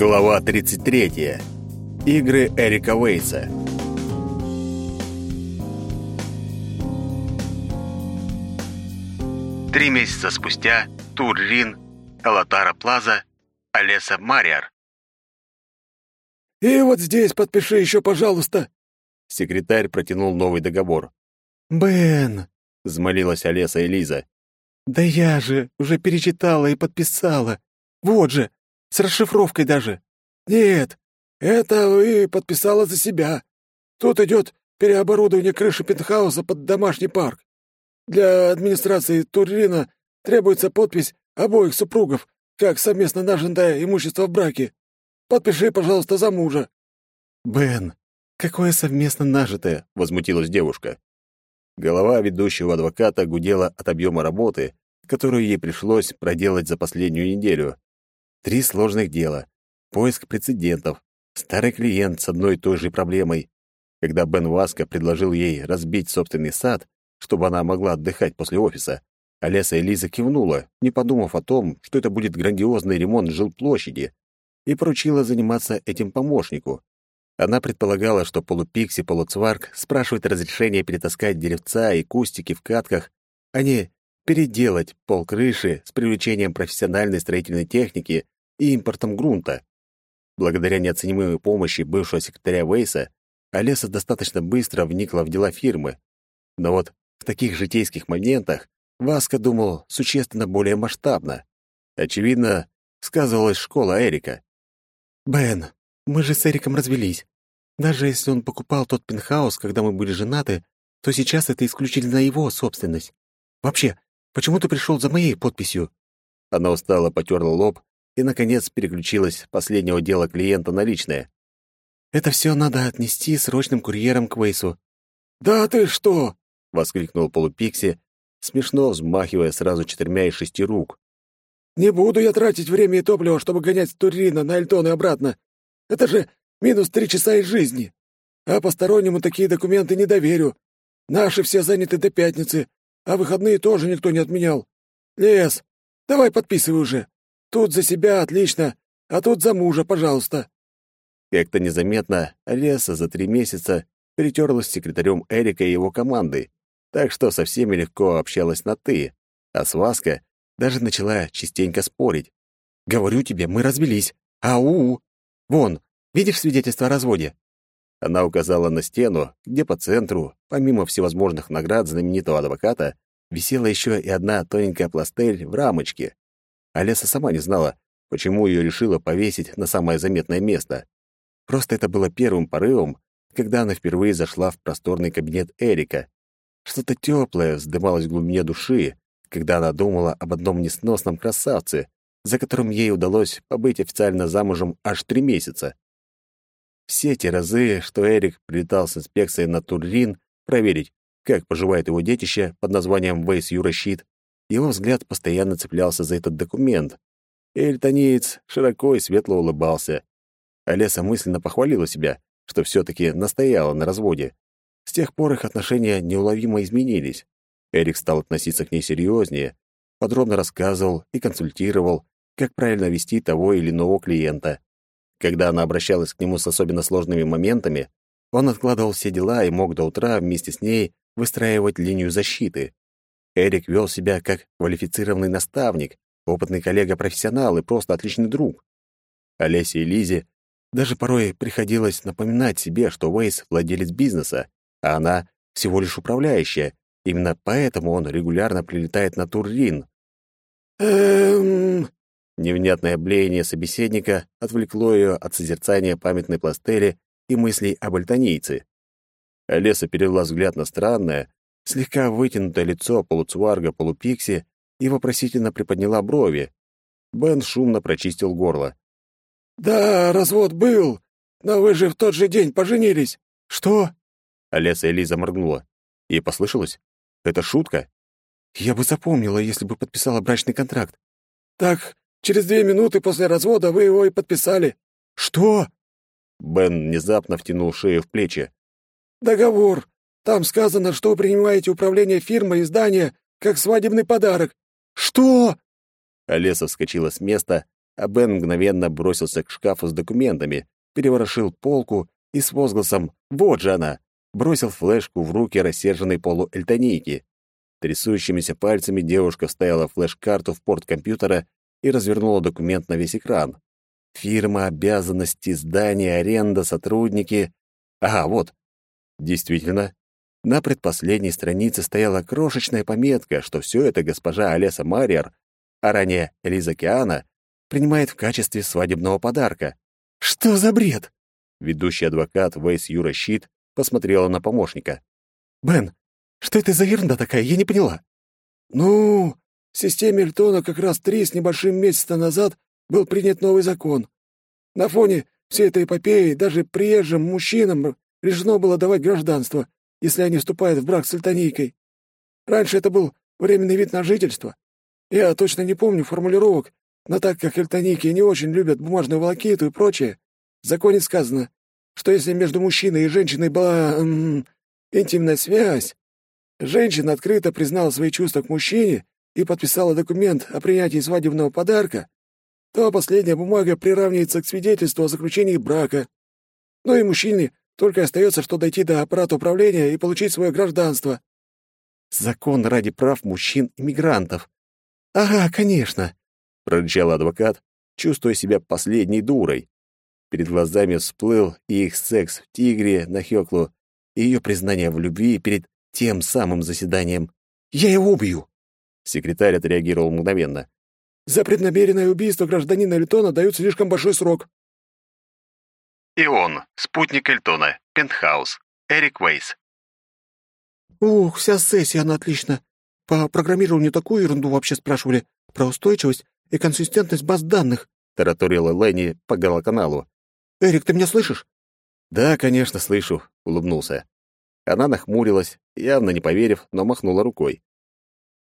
Глава 33. Игры Эрика Уэйса. Три месяца спустя Туррин, Алатара Плаза, Олеса Мариар. «И вот здесь подпиши еще, пожалуйста!» Секретарь протянул новый договор. «Бен!» — взмолилась Олеса и Лиза. «Да я же уже перечитала и подписала. Вот же, с расшифровкой даже». «Нет, это вы подписала за себя. Тут идет переоборудование крыши пентхауса под домашний парк. Для администрации Турина требуется подпись обоих супругов, как совместно нажитое имущество в браке. Подпиши, пожалуйста, за мужа». «Бен, какое совместно нажитое?» — возмутилась девушка. Голова ведущего адвоката гудела от объема работы, которую ей пришлось проделать за последнюю неделю. Три сложных дела, поиск прецедентов, старый клиент с одной и той же проблемой. Когда Бен Васко предложил ей разбить собственный сад, чтобы она могла отдыхать после офиса, Олеса и Лиза кивнула, не подумав о том, что это будет грандиозный ремонт жилплощади, и поручила заниматься этим помощнику. Она предполагала, что полупикси, полуцварк спрашивает разрешение перетаскать деревца и кустики в катках, а не переделать пол крыши с привлечением профессиональной строительной техники и импортом грунта. Благодаря неоценимой помощи бывшего секретаря Вейса, Олеса достаточно быстро вникла в дела фирмы. Но вот в таких житейских моментах Васка думал существенно более масштабно. Очевидно, сказывалась школа Эрика. «Бен, мы же с Эриком развелись. Даже если он покупал тот пентхаус, когда мы были женаты, то сейчас это исключительно его собственность. Вообще, почему ты пришел за моей подписью?» Она устало потерла лоб и, наконец, переключилась с последнего дела клиента на личное. «Это все надо отнести срочным курьером к Вейсу». «Да ты что!» — воскликнул полупикси, смешно взмахивая сразу четырьмя из шести рук. Не буду я тратить время и топливо, чтобы гонять с Турина на Альтон и обратно. Это же минус три часа из жизни. А постороннему такие документы не доверю. Наши все заняты до пятницы, а выходные тоже никто не отменял. Лес, давай подписывай уже. Тут за себя отлично, а тут за мужа, пожалуйста. Как-то незаметно Леса за три месяца перетерлась с секретарем Эрика и его командой, так что со всеми легко общалась на «ты», а с Васка даже начала частенько спорить. «Говорю тебе, мы развелись. Ау! Вон, видишь свидетельство о разводе?» Она указала на стену, где по центру, помимо всевозможных наград знаменитого адвоката, висела еще и одна тоненькая пластель в рамочке. Олеса сама не знала, почему ее решила повесить на самое заметное место. Просто это было первым порывом, когда она впервые зашла в просторный кабинет Эрика. Что-то теплое вздымалось в глубине души, когда она думала об одном несносном красавце, за которым ей удалось побыть официально замужем аж три месяца. Все те разы, что Эрик прилетал с инспекцией на Туррин проверить, как поживает его детище под названием Вейс Юращит, его взгляд постоянно цеплялся за этот документ. Эльтонеец широко и светло улыбался. Олеса мысленно похвалила себя, что все таки настояла на разводе. С тех пор их отношения неуловимо изменились. Эрик стал относиться к ней серьезнее, подробно рассказывал и консультировал, как правильно вести того или иного клиента. Когда она обращалась к нему с особенно сложными моментами, он откладывал все дела и мог до утра вместе с ней выстраивать линию защиты. Эрик вел себя как квалифицированный наставник, опытный коллега-профессионал и просто отличный друг. Олесе и Лизе даже порой приходилось напоминать себе, что Уэйс — владелец бизнеса, а она — всего лишь управляющая, Именно поэтому он регулярно прилетает на Туррин. Эм... Невнятное блеяние собеседника отвлекло ее от созерцания памятной пластели и мыслей об альтанийце. Олеса перевела взгляд на странное, слегка вытянутое лицо полуцварга полупикси и вопросительно приподняла брови. Бен шумно прочистил горло. «Да, развод был, но вы же в тот же день поженились. Что?» Олеса и Лиза моргнула. Ей послышалось? Это шутка? Я бы запомнила, если бы подписала брачный контракт. Так, через две минуты после развода вы его и подписали. Что? Бен внезапно втянул шею в плечи. Договор. Там сказано, что вы принимаете управление фирмой и здания как свадебный подарок. Что? Олеса вскочила с места, а Бен мгновенно бросился к шкафу с документами, переворошил полку и с возгласом «Вот же она!» бросил флешку в руки рассерженной полуэльтонийки. Трясущимися пальцами девушка вставила флеш-карту в порт компьютера и развернула документ на весь экран. Фирма, обязанности, здание, аренда, сотрудники. Ага, вот. Действительно, на предпоследней странице стояла крошечная пометка, что все это госпожа Олеса Мариар, а ранее Элиза Киана, принимает в качестве свадебного подарка. Что за бред? Ведущий адвокат Вейс Юра Щит посмотрела на помощника. «Бен, что это за ерунда такая? Я не поняла». «Ну, в системе Эльтона как раз три с небольшим месяца назад был принят новый закон. На фоне всей этой эпопеи даже приезжим мужчинам решено было давать гражданство, если они вступают в брак с альтанийкой. Раньше это был временный вид на жительство. Я точно не помню формулировок, но так как альтанийки не очень любят бумажную волокиту и прочее, в законе сказано, что если между мужчиной и женщиной была эм, интимная связь, женщина открыто признала свои чувства к мужчине и подписала документ о принятии свадебного подарка, то последняя бумага приравнивается к свидетельству о заключении брака. Ну и мужчине только остается, что дойти до аппарата управления и получить свое гражданство. Закон ради прав мужчин-иммигрантов. Ага, конечно, прорычал адвокат, чувствуя себя последней дурой. Перед глазами всплыл и их секс в «Тигре» на Хёклу, и ее признание в любви перед тем самым заседанием. «Я его убью!» Секретарь отреагировал мгновенно. «За преднамеренное убийство гражданина Эльтона дают слишком большой срок». Ион, спутник Эльтона, Пентхаус, Эрик Вейс. «Ух, вся сессия, она отлично. По программированию такую ерунду вообще спрашивали. Про устойчивость и консистентность баз данных», — тараторила Ленни по галоканалу. «Эрик, ты меня слышишь?» «Да, конечно, слышу», — улыбнулся. Она нахмурилась, явно не поверив, но махнула рукой.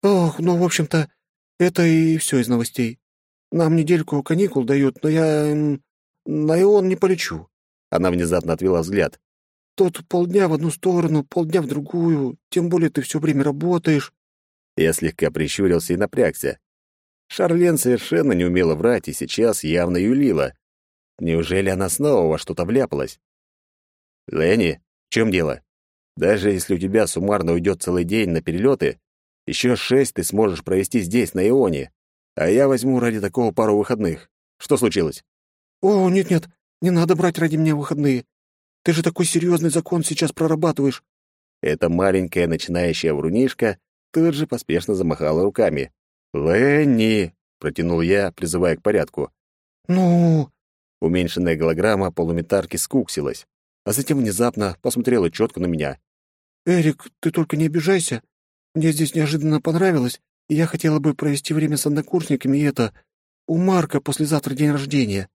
«Ох, ну, в общем-то, это и все из новостей. Нам недельку каникул дают, но я... на Ион не полечу. Она внезапно отвела взгляд. «Тут полдня в одну сторону, полдня в другую, тем более ты все время работаешь». Я слегка прищурился и напрягся. Шарлен совершенно не умела врать и сейчас явно юлила. Неужели она снова во что-то вляпалась? «Ленни, в чем дело? Даже если у тебя суммарно уйдет целый день на перелеты, еще шесть ты сможешь провести здесь, на Ионе, а я возьму ради такого пару выходных. Что случилось?» «О, нет-нет, не надо брать ради меня выходные. Ты же такой серьезный закон сейчас прорабатываешь. Эта маленькая начинающая врунишка тут же поспешно замахала руками. «Ленни!» — протянул я, призывая к порядку. «Ну...» Уменьшенная голограмма полуметарки скуксилась, а затем внезапно посмотрела четко на меня. «Эрик, ты только не обижайся. Мне здесь неожиданно понравилось, и я хотела бы провести время с однокурсниками, и это... У Марка послезавтра день рождения».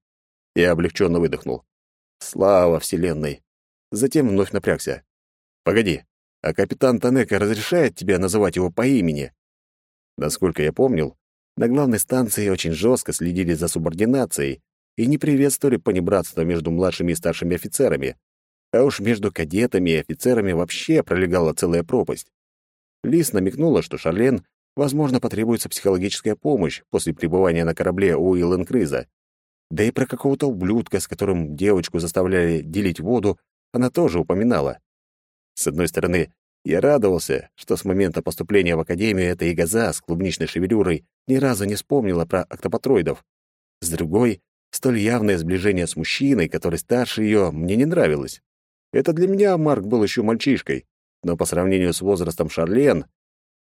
Я облегченно выдохнул. Слава Вселенной. Затем вновь напрягся. Погоди, а капитан Танека разрешает тебе называть его по имени? Насколько я помнил, на главной станции очень жестко следили за субординацией и не приветствовали понебратство между младшими и старшими офицерами. А уж между кадетами и офицерами вообще пролегала целая пропасть. Лис намекнула, что Шарлен, возможно, потребуется психологическая помощь после пребывания на корабле у Илленкриза. Да и про какого-то ублюдка, с которым девочку заставляли делить воду, она тоже упоминала. С одной стороны, я радовался, что с момента поступления в академию эта ягоза с клубничной шевелюрой ни разу не вспомнила про октопатроидов. С другой, столь явное сближение с мужчиной, который старше ее, мне не нравилось. Это для меня Марк был еще мальчишкой, но по сравнению с возрастом Шарлен...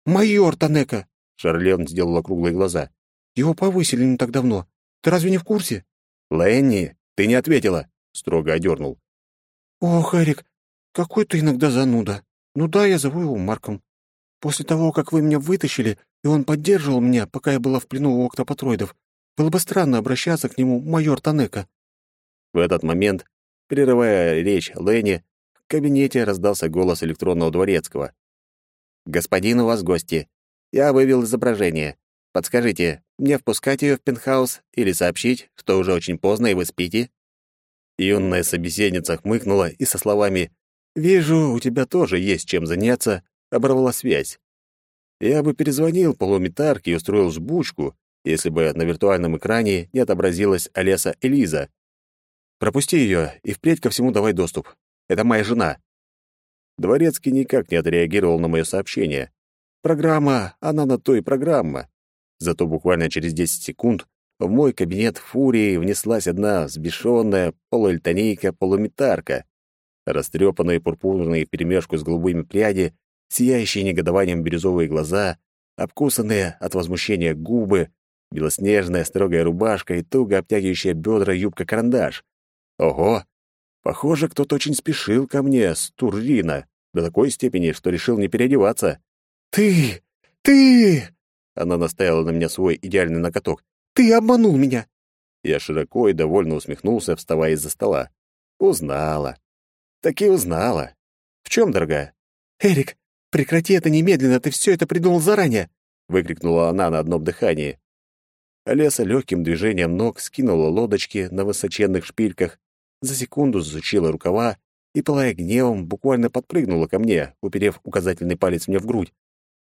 «Майор Танека!» — Шарлен сделала круглые глаза. «Его повысили не так давно. Ты разве не в курсе?» «Ленни, ты не ответила!» — строго одернул. «Ох, Эрик, какой ты иногда зануда. Ну да, я зову его Марком. После того, как вы меня вытащили, и он поддерживал меня, пока я была в плену у октопатроидов, было бы странно обращаться к нему майор Танека». В этот момент, прерывая речь Ленни, кабинете раздался голос электронного дворецкого. «Господин, у вас гости. Я вывел изображение. Подскажите, мне впускать ее в пентхаус или сообщить, что уже очень поздно и вы спите?» Юная собеседница хмыкнула и со словами «Вижу, у тебя тоже есть чем заняться», оборвала связь. Я бы перезвонил полуметарке и устроил жбучку, если бы на виртуальном экране не отобразилась Олеса Элиза. «Пропусти ее и впредь ко всему давай доступ. Это моя жена». Дворецкий никак не отреагировал на мое сообщение. Программа, она на то и программа. Зато буквально через 10 секунд в мой кабинет фурии внеслась одна взбешенная полуэльтонейка-полуметарка. Растрепанные пурпурные вперемешку с голубыми пряди, сияющие негодованием бирюзовые глаза, обкусанные от возмущения губы, белоснежная строгая рубашка и туго обтягивающая бедра юбка-карандаш. Ого! Похоже, кто-то очень спешил ко мне с Туррина, до такой степени, что решил не переодеваться. «Ты! Ты!» Она наставила на меня свой идеальный накаток. «Ты обманул меня!» Я широко и довольно усмехнулся, вставая из-за стола. Узнала. Таки узнала. В чем, дорогая? «Эрик, прекрати это немедленно, ты все это придумал заранее!» выкрикнула она на одном дыхании. Олеса легким движением ног скинула лодочки на высоченных шпильках, за секунду засучила рукава и, пылая гневом, буквально подпрыгнула ко мне, уперев указательный палец мне в грудь.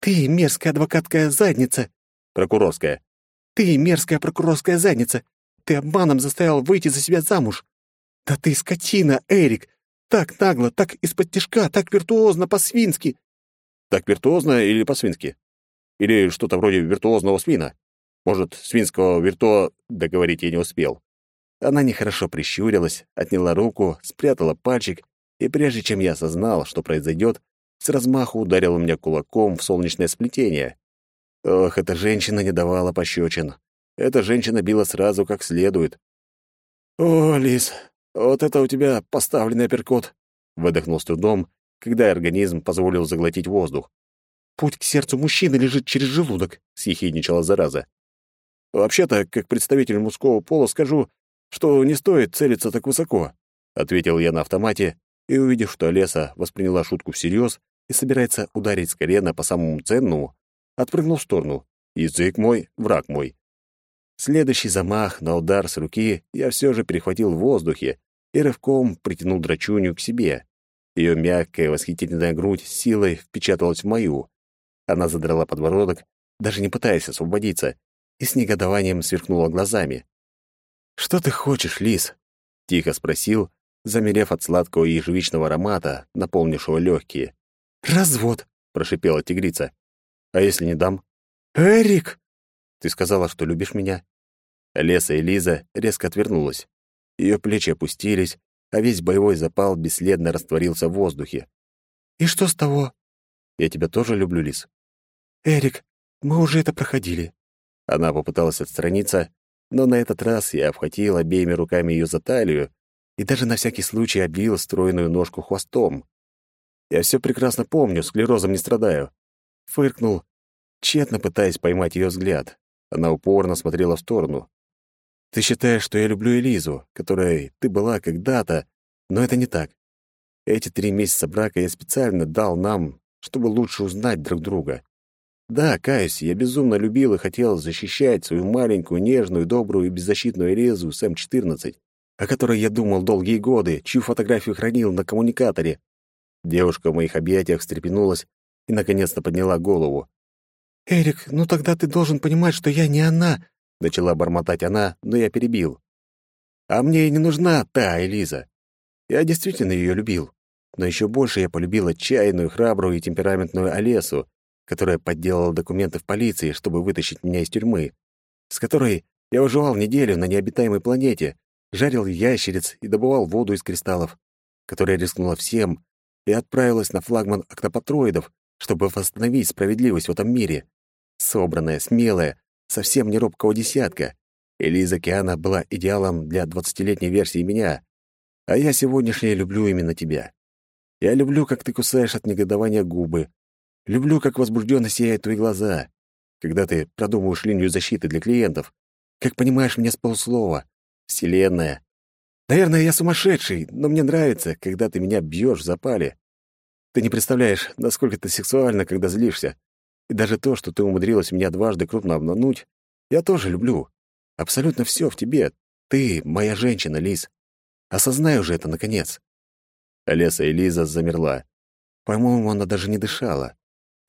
«Ты мерзкая адвокатская задница!» «Прокурорская». «Ты мерзкая прокурорская задница! Ты обманом заставил выйти за себя замуж! Да ты скотина, Эрик! Так нагло, так из-под тишка, так виртуозно, по-свински!» «Так виртуозно или по-свински? Или что-то вроде виртуозного свина? Может, свинского виртуо...» Договорить я не успел. Она нехорошо прищурилась, отняла руку, спрятала пальчик, и прежде чем я осознал, что произойдет, с размаху ударила меня кулаком в солнечное сплетение. Ох, эта женщина не давала пощечин. Эта женщина била сразу как следует. «О, Лис, вот это у тебя поставленный апперкот!» — выдохнул с трудом, когда организм позволил заглотить воздух. «Путь к сердцу мужчины лежит через желудок», — съехидничала зараза. «Вообще-то, как представитель мужского пола скажу, что не стоит целиться так высоко», — ответил я на автомате, и, увидев, что Леса восприняла шутку всерьез и собирается ударить с колена по самому ценному, отпрыгнул в сторону. Язык мой — враг мой. Следующий замах на удар с руки я все же перехватил в воздухе и рывком притянул драчунью к себе. Ее мягкая, восхитительная грудь силой впечаталась в мою. Она задрала подбородок, даже не пытаясь освободиться, и с негодованием сверкнула глазами. «Что ты хочешь, лис?» — тихо спросил, замерев от сладкого ежевичного аромата, наполнившего легкие. «Развод!» — прошипела тигрица. «А если не дам?» «Эрик!» «Ты сказала, что любишь меня?» Леса и Лиза резко отвернулась. Ее плечи опустились, а весь боевой запал бесследно растворился в воздухе. «И что с того?» «Я тебя тоже люблю, Лиз». «Эрик, мы уже это проходили». Она попыталась отстраниться, но на этот раз я обхватил обеими руками ее за талию и даже на всякий случай обвил стройную ножку хвостом. Я все прекрасно помню, склерозом не страдаю. Фыркнул, тщетно пытаясь поймать ее взгляд. Она упорно смотрела в сторону. «Ты считаешь, что я люблю Элизу, которой ты была когда-то, но это не так. Эти три месяца брака я специально дал нам, чтобы лучше узнать друг друга. Да, каюсь, я безумно любил и хотел защищать свою маленькую, нежную, добрую и беззащитную Элизу с М-14, о которой я думал долгие годы, чью фотографию хранил на коммуникаторе. Девушка в моих объятиях встрепенулась и наконец-то подняла голову. «Эрик, ну тогда ты должен понимать, что я не она», — начала бормотать она, но я перебил. «А мне и не нужна та Элиза. Я действительно ее любил, но еще больше я полюбил отчаянную, храбрую и темпераментную Олесу, которая подделала документы в полиции, чтобы вытащить меня из тюрьмы, с которой я выживал неделю на необитаемой планете, жарил ящериц и добывал воду из кристаллов, которая рискнула всем и отправилась на флагман октопатроидов, чтобы восстановить справедливость в этом мире. Собранная, смелая, совсем не робкого десятка. Элиза Киана была идеалом для двадцатилетней версии меня, а я сегодняшняя люблю именно тебя. Я люблю, как ты кусаешь от негодования губы, Люблю, как возбужденно сияют твои глаза, когда ты продумываешь линию защиты для клиентов, как понимаешь меня с полуслова. Вселенная. Наверное, я сумасшедший, но мне нравится, когда ты меня бьешь в запале. Ты не представляешь, насколько ты сексуально, когда злишься. И даже то, что ты умудрилась меня дважды крупно обмануть, я тоже люблю. Абсолютно все в тебе. Ты моя женщина, Лиз. Осознай уже это, наконец. Олеса и Лиза замерла. По-моему, она даже не дышала.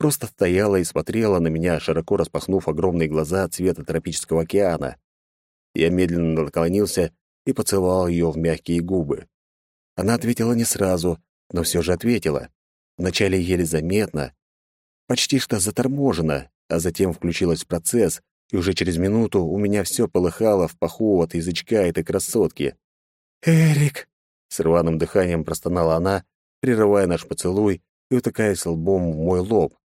Просто стояла и смотрела на меня, широко распахнув огромные глаза цвета тропического океана. Я медленно наклонился и поцеловал ее в мягкие губы. Она ответила не сразу, но все же ответила. Вначале еле заметно, почти что заторможенно, а затем включилась в процесс, и уже через минуту у меня все полыхало в паху от язычка этой красотки. «Эрик!» — с рваным дыханием простонала она, прерывая наш поцелуй и утыкаясь лбом в мой лоб.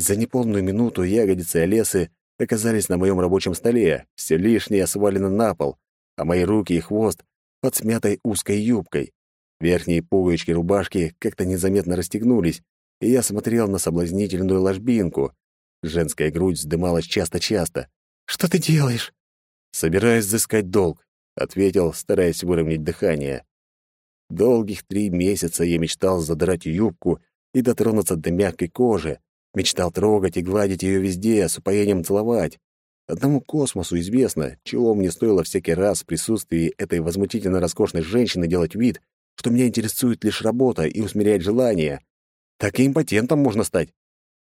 За неполную минуту ягодицы Олесы оказались на моем рабочем столе, все лишнее свалено на пол, а мои руки и хвост под смятой узкой юбкой. Верхние пуговички рубашки как-то незаметно расстегнулись, и я смотрел на соблазнительную ложбинку. Женская грудь вздымалась часто-часто. «Что ты делаешь?» «Собираюсь взыскать долг», — ответил, стараясь выровнять дыхание. Долгих три месяца я мечтал задрать юбку и дотронуться до мягкой кожи, мечтал трогать и гладить ее везде, с упоением целовать. Одному космосу известно, чего мне стоило всякий раз в присутствии этой возмутительно роскошной женщины делать вид, что меня интересует лишь работа и усмирять желания. Так и импотентом можно стать.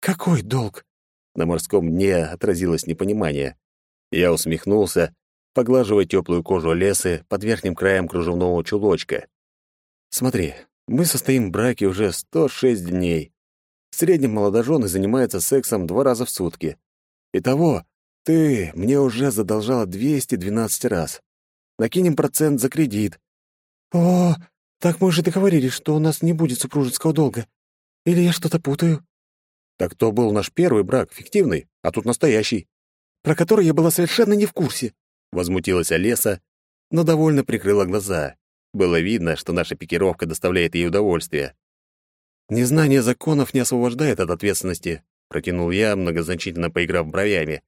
«Какой долг?» На морском дне отразилось непонимание. Я усмехнулся, поглаживая теплую кожу лесы под верхним краем кружевного чулочка. Смотри, мы состоим в браке уже 106 дней. В среднем молодожены занимаются сексом два раза в сутки. Итого, ты мне уже задолжала 212 раз. Накинем процент за кредит. О, так мы же договорились, что у нас не будет супружеского долга. Или я что-то путаю? Так то был наш первый брак, фиктивный, а тут настоящий. Про который я была совершенно не в курсе. Возмутилась Олеса, но довольно прикрыла глаза. Было видно, что наша пикировка доставляет ей удовольствие. «Незнание законов не освобождает от ответственности», — протянул я, многозначительно поиграв бровями.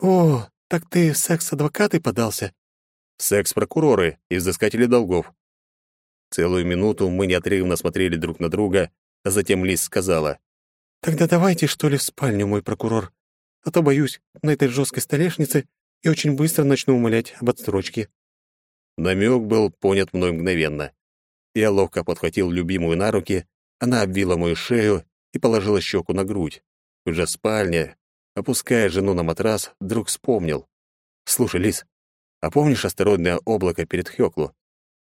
«О, так ты в секс-адвокаты подался?» «Секс-прокуроры и взыскатели долгов». Целую минуту мы неотрывно смотрели друг на друга, а затем Лис сказала. «Тогда давайте, что ли, в спальню, мой прокурор. А то, боюсь, на этой жесткой столешнице и очень быстро начну умолять об отстрочке». Намек был понят мной мгновенно. Я ловко подхватил любимую на руки, она обвила мою шею и положила щеку на грудь. Уже в спальне, опуская жену на матрас, вдруг вспомнил. «Слушай, Лис, а помнишь астероидное облако перед Хёклу?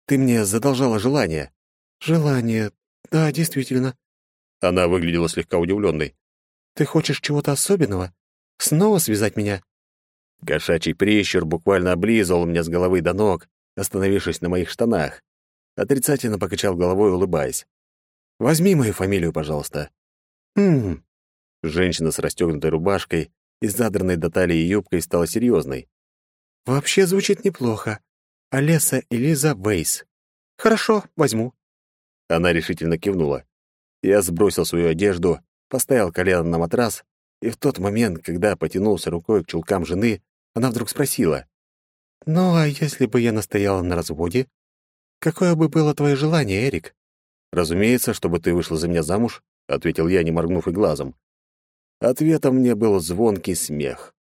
Ты мне задолжала желание». «Желание? Да, действительно». Она выглядела слегка удивленной. «Ты хочешь чего-то особенного? Снова связать меня?» Кошачий прищур буквально облизывал меня с головы до ног, остановившись на моих штанах. Отрицательно покачал головой, улыбаясь. «Возьми мою фамилию, пожалуйста». «Хм...» Женщина с расстегнутой рубашкой и задранной до талии юбкой стала серьезной. «Вообще звучит неплохо. Олеса Элиза Вейс. Хорошо, возьму». Она решительно кивнула. Я сбросил свою одежду, поставил колено на матрас, и в тот момент, когда потянулся рукой к чулкам жены, она вдруг спросила. «Ну, а если бы я настояла на разводе? Какое бы было твое желание, Эрик?» «Разумеется, чтобы ты вышла за меня замуж», — ответил я, не моргнув и глазом. Ответом мне был звонкий смех.